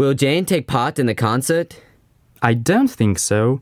Will Jane take part in the concert? I don't think so.